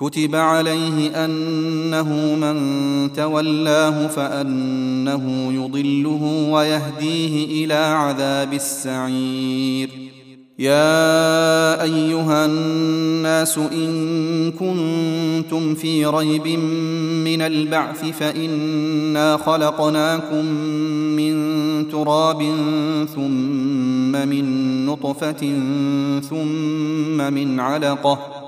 كتب عليه أنه من تولاه فأنه يضله ويهديه إلى عذاب السعير. يا أيها الناس إن كنتم في ريب من البعث فإنا خلقناكم من تراب ثم من نطفة ثم من علقة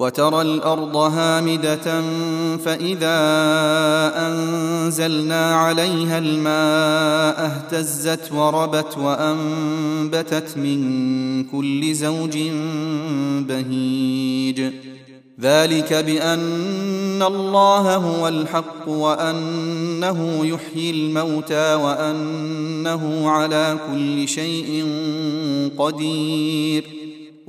وترى الأرض هامدة فإذا أنزلنا عليها الماء اهتزت وربت وأنبتت من كل زوج بهيج. ذلك بأن الله هو الحق وأنه يحيي الموتى وأنه على كل شيء قدير.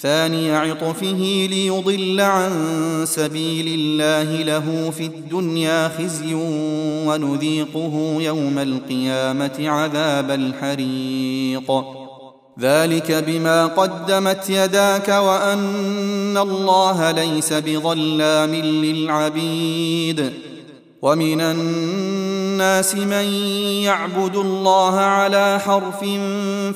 ثاني عطفه ليضل عن سبيل الله له في الدنيا خزي ونذيقه يوم القيامة عذاب الحريق. ذلك بما قدمت يداك وأن الله ليس بظلام للعبيد. ومن الناس من يعبد الله على حرف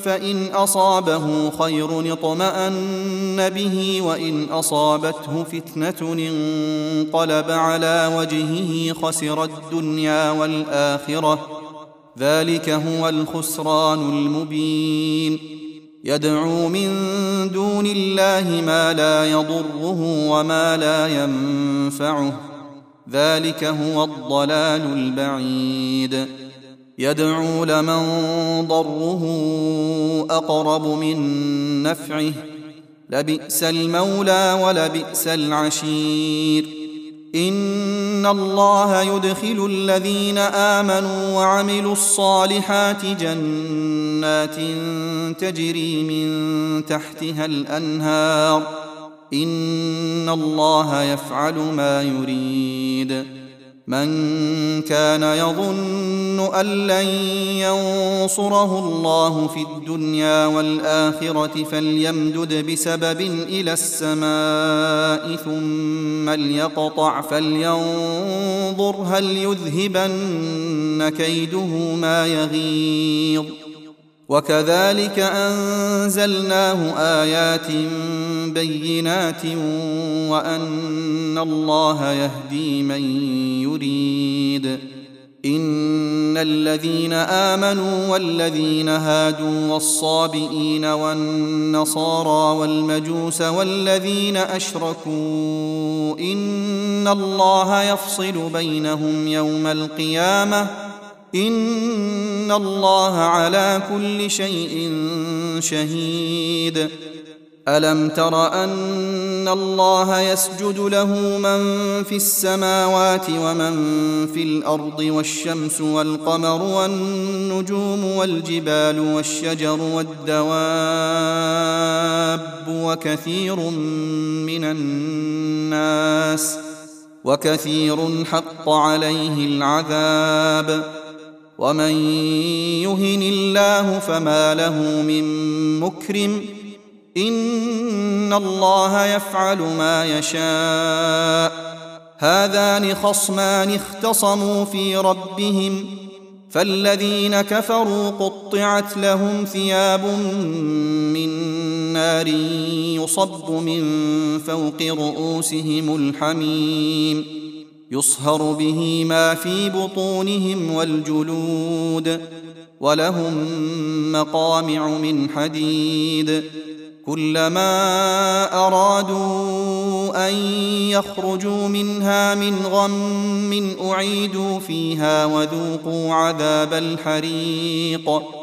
فإن أصابه خير اطمأن به وإن أصابته فتنة انقلب على وجهه خسر الدنيا والآخرة. ذلك هو الخسران المبين. يدعو من دون الله ما لا يضره وما لا ينفعه. ذلك هو الضلال البعيد. يدعو لمن ضره أقرب من نفعه. لبئس المولى ولبئس العشير. إن الله يدخل الذين آمنوا وعملوا الصالحات جنات تجري من تحتها الأنهار. ان الله يفعل ما يريد. من كان يظن ان لن ينصره الله في الدنيا والاخره فليمدد بسبب إلى السماء ثم ليقطع فلينظر هل يذهبن كيده ما يغيظ. وكذلك أنزلناه آيات بينات وأن الله يهدي من يريد. إن الذين آمنوا والذين هادوا والصابئين والنصارى والمجوس والذين أشركوا إن الله يفصل بينهم يوم القيامة ان الله على كل شيء شهيد. الم تر ان الله يسجد له من في السماوات ومن في الأرض والشمس والقمر والنجوم والجبال والشجر والدواب وكثير من الناس وكثير حق عليه العذاب. ومن يهن الله فما له من مكرم ان الله يفعل ما يشاء هذان خصمان اختصموا في ربهم فالذين كفروا قطعت لهم ثياب من نار يصب من فوق رؤوسهم الحميم يصهر به ما في بطونهم والجلود ولهم مقامع من حديد. كلما أرادوا أن يخرجوا منها من غم أعيدوا فيها وذوقوا عذاب الحريق.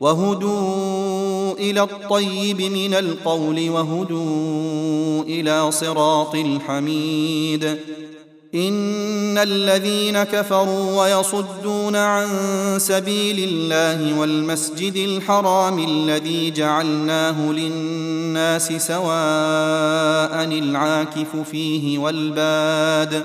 وهدوا إلى الطيب من القول وهدوا إلى صراط الحميد. إن الذين كفروا ويصدون عن سبيل الله والمسجد الحرام الذي جعلناه للناس سواء العاكف فيه والباد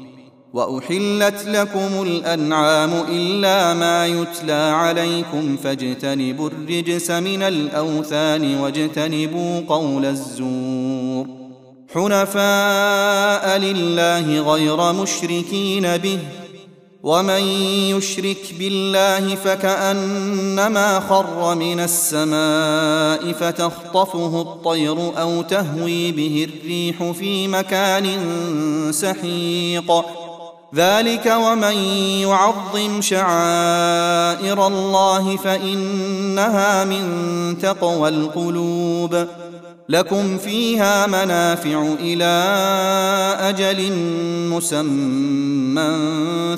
وأحلت لكم الأنعام إلا ما يتلى عليكم فاجتنبوا الرجس من الأوثان واجتنبوا قول الزور. حنفاء لله غير مشركين به ومن يشرك بالله فكأنما خر من السماء فتخطفه الطير أو تهوي به الريح في مكان سحيق. ذلك ومن يعظم شعائر الله فإنها من تقوى القلوب. لكم فيها منافع إلى أجل مسمى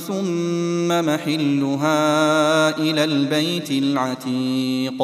ثم محلها إلى البيت العتيق.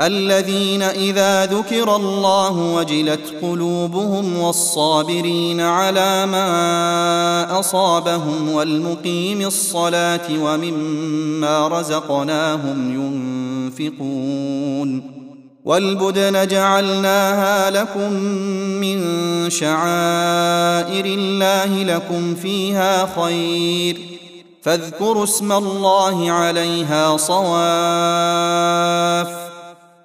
الذين إذا ذكر الله وجلت قلوبهم والصابرين على ما أصابهم والمقيم الصلاة ومما رزقناهم ينفقون والبدن جعلناها لكم من شعائر الله لكم فيها خير فاذكروا اسم الله عليها صواف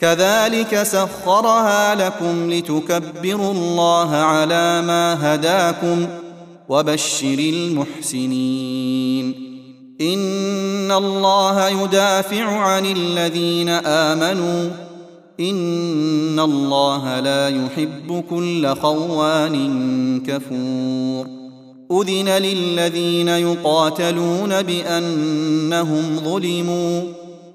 كذلك سخرها لكم لتكبروا الله على ما هداكم وبشر المحسنين. إن الله يدافع عن الذين آمنوا. إن الله لا يحب كل خوان كفور. أذن للذين يقاتلون بأنهم ظلموا.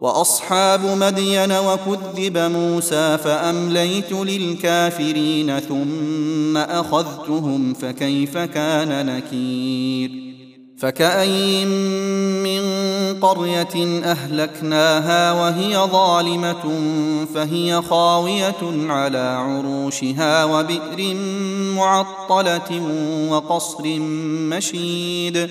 وأصحاب مدين وكذب موسى فأمليت للكافرين ثم أخذتهم فكيف كان نكير؟ فكاين من قرية أهلكناها وهي ظالمة فهي خاوية على عروشها وبئر معطلة وقصر مشيد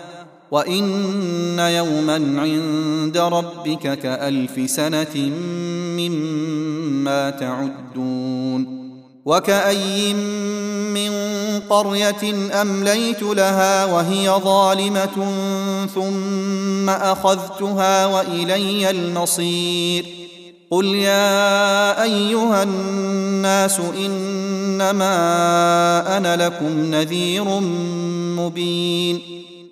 وان يوما عند ربك كالف سنه مما تعدون وكاين من قريه امليت لها وهي ظالمه ثم اخذتها والي المصير قل يا ايها الناس انما أنا لكم نذير مبين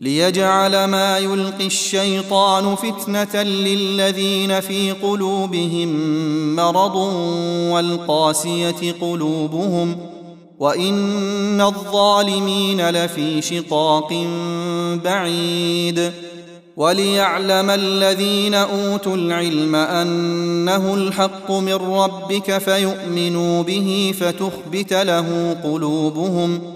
ليجعل ما يلقي الشيطان فتنة للذين في قلوبهم مرض والقاسية قلوبهم وإن الظالمين لفي شقاق بعيد وليعلم الذين أوتوا العلم أنه الحق من ربك فيؤمنوا به فتخبت له قلوبهم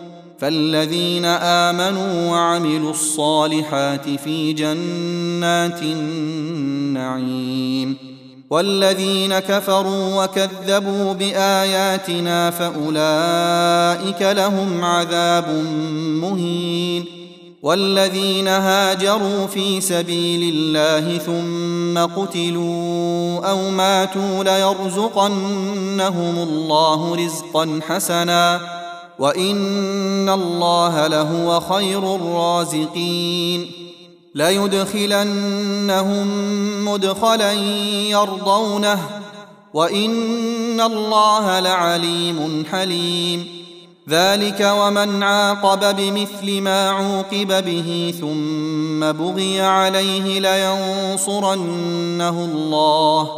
فالذين آمنوا وعملوا الصالحات في جنات النعيم والذين كفروا وكذبوا بآياتنا فأولئك لهم عذاب مهين والذين هاجروا في سبيل الله ثم قتلوا أو ماتوا ليرزقنهم الله رزقا حسنا وان الله لهو خير الرازقين. ليدخلنهم مدخلا يرضونه. وان الله لعليم حليم. ذلك ومن عاقب بمثل ما عوقب به ثم بغي عليه لينصرنه الله.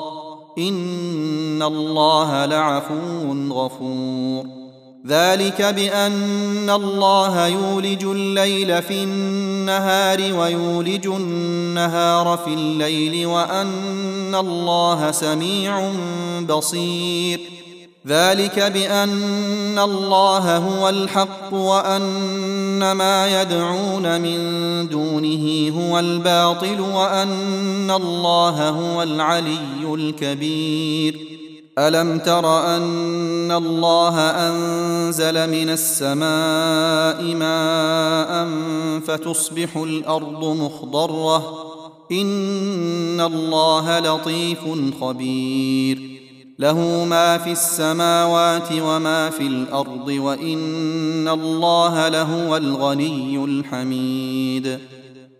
ان الله لعفو غفور. ذلك بأن الله يولج الليل في النهار ويولج النهار في الليل وأن الله سميع بصير. ذلك بأن الله هو الحق وأن ما يدعون من دونه هو الباطل وأن الله هو العلي الكبير. ألم تر أن الله أنزل من السماء ماء فتصبح الأرض مخضرة؟ إن الله لطيف خبير. له ما في السماوات وما في الأرض وإن الله لهو الغني الحميد.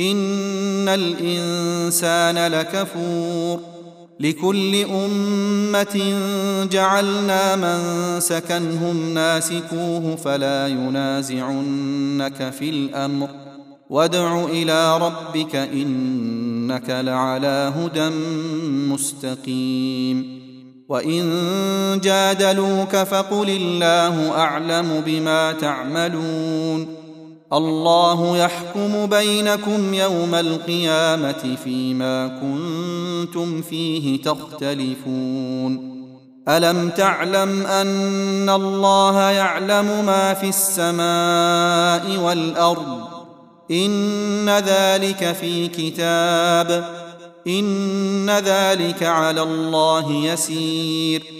ان الانسان لكفور لكل امه جعلنا من سكنهم ناسكوه فلا ينازعنك في الامر وادع إلى ربك انك لعلى هدى مستقيم وان جادلوك فقل الله اعلم بما تعملون الله يحكم بينكم يوم القيامة فيما كنتم فيه تختلفون. ألم تعلم أن الله يعلم ما في السماء والأرض؟ إن ذلك في كتاب. إن ذلك على الله يسير.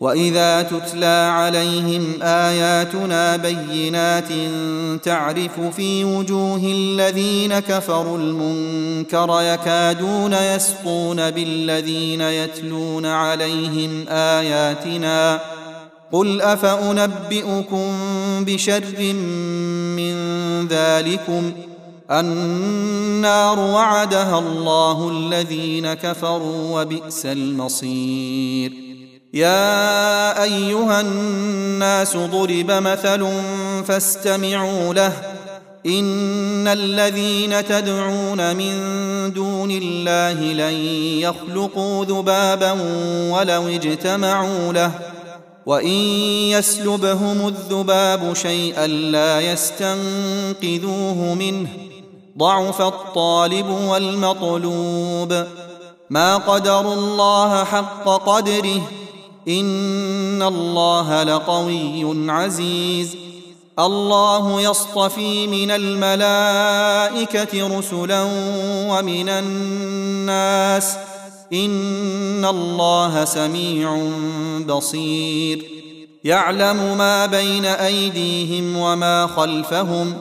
وإذا تتلى عليهم آياتنا بينات تعرف في وجوه الذين كفروا المنكر يكادون يسقون بالذين يتلون عليهم آياتنا قل أفأنبئكم بشر من ذلكم النار وعدها الله الذين كفروا وبئس المصير يا أيها الناس ضرب مثل فاستمعوا له. إن الذين تدعون من دون الله لن يخلقوا ذبابا ولو اجتمعوا له. وإن يسلبهم الذباب شيئا لا يستنقذوه منه. ضعف الطالب والمطلوب. ما قدروا الله حق قدره. إن الله لقوي عزيز. الله يصطفي من الملائكة رسلا ومن الناس. إن الله سميع بصير. يعلم ما بين أيديهم وما خلفهم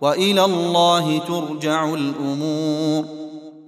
وإلى الله ترجع الأمور.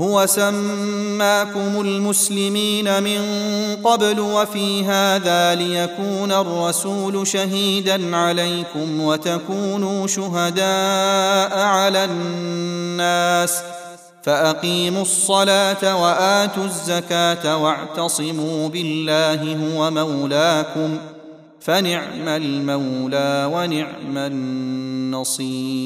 هو سماكم المسلمين من قبل وفي هذا ليكون الرسول شهيدا عليكم وتكونوا شهداء على الناس فأقيموا الصلاة وآتوا الزكاة واعتصموا بالله هو مولاكم فنعم المولى ونعم النصير